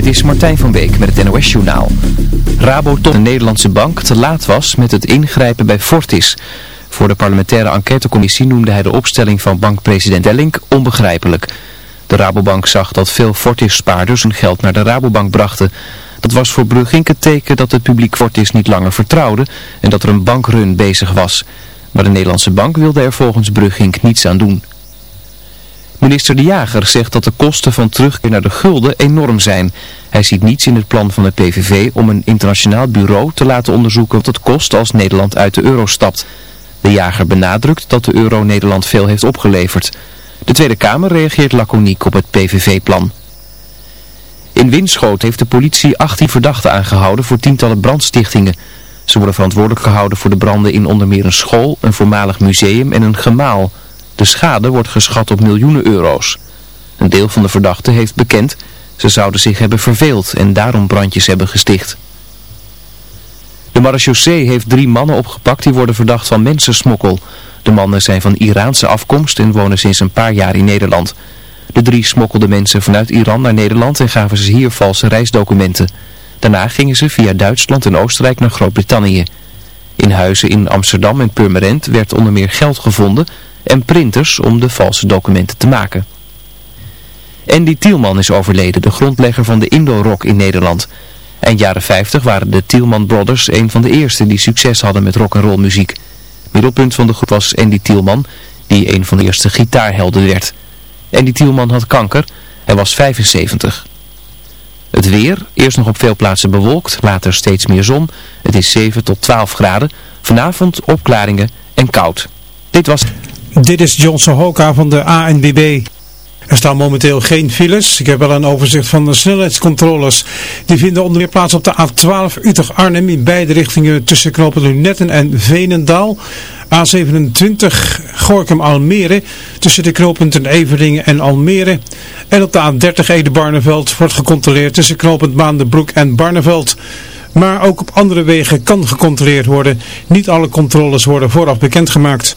Dit is Martijn van Beek met het NOS Journaal. Rabo tot de Nederlandse bank te laat was met het ingrijpen bij Fortis. Voor de parlementaire enquêtecommissie noemde hij de opstelling van bankpresident Ellink onbegrijpelijk. De Rabobank zag dat veel Fortis-spaarders hun geld naar de Rabobank brachten. Dat was voor Brugink het teken dat het publiek Fortis niet langer vertrouwde en dat er een bankrun bezig was. Maar de Nederlandse bank wilde er volgens Brugink niets aan doen. Minister De Jager zegt dat de kosten van terugkeer naar de gulden enorm zijn. Hij ziet niets in het plan van de PVV om een internationaal bureau te laten onderzoeken wat het kost als Nederland uit de euro stapt. De Jager benadrukt dat de euro Nederland veel heeft opgeleverd. De Tweede Kamer reageert laconiek op het PVV-plan. In Winschoot heeft de politie 18 verdachten aangehouden voor tientallen brandstichtingen. Ze worden verantwoordelijk gehouden voor de branden in onder meer een school, een voormalig museum en een gemaal. De schade wordt geschat op miljoenen euro's. Een deel van de verdachten heeft bekend, ze zouden zich hebben verveeld en daarom brandjes hebben gesticht. De marechaussee heeft drie mannen opgepakt die worden verdacht van mensensmokkel. De mannen zijn van Iraanse afkomst en wonen sinds een paar jaar in Nederland. De drie smokkelden mensen vanuit Iran naar Nederland en gaven ze hier valse reisdocumenten. Daarna gingen ze via Duitsland en Oostenrijk naar Groot-Brittannië. In huizen in Amsterdam en Purmerend werd onder meer geld gevonden en printers om de valse documenten te maken. Andy Tielman is overleden, de grondlegger van de Indo-rock in Nederland. Eind jaren 50 waren de Tielman Brothers een van de eerste die succes hadden met rock'n'roll muziek. Middelpunt van de groep was Andy Tielman, die een van de eerste gitaarhelden werd. Andy Tielman had kanker, hij was 75. Het weer, eerst nog op veel plaatsen bewolkt, later steeds meer zon. Het is 7 tot 12 graden. Vanavond opklaringen en koud. Dit was... Dit is John Sohoka van de ANBB. Er staan momenteel geen files. Ik heb wel een overzicht van de snelheidscontroles. Die vinden onder meer plaats op de A12 Utrecht-Arnhem in beide richtingen tussen knopen Lunetten en Veenendaal. A27 Gorkum-Almere tussen de knooppunten Everdingen en Almere. En op de A30 Ede-Barneveld wordt gecontroleerd tussen knooppunt Maandenbroek en Barneveld. Maar ook op andere wegen kan gecontroleerd worden. Niet alle controles worden vooraf bekendgemaakt.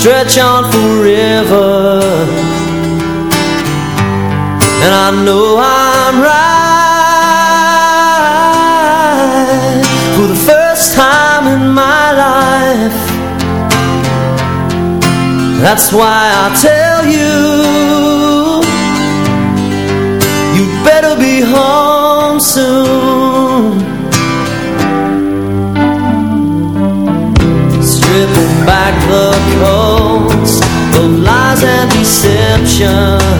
stretch on forever. And I know I'm right For the first time in my life. That's why I tell you You better be home soon. Stripping back the Yeah.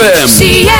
ZFM.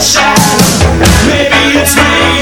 shadow. Maybe it's me.